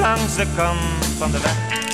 langs de kant van de weg.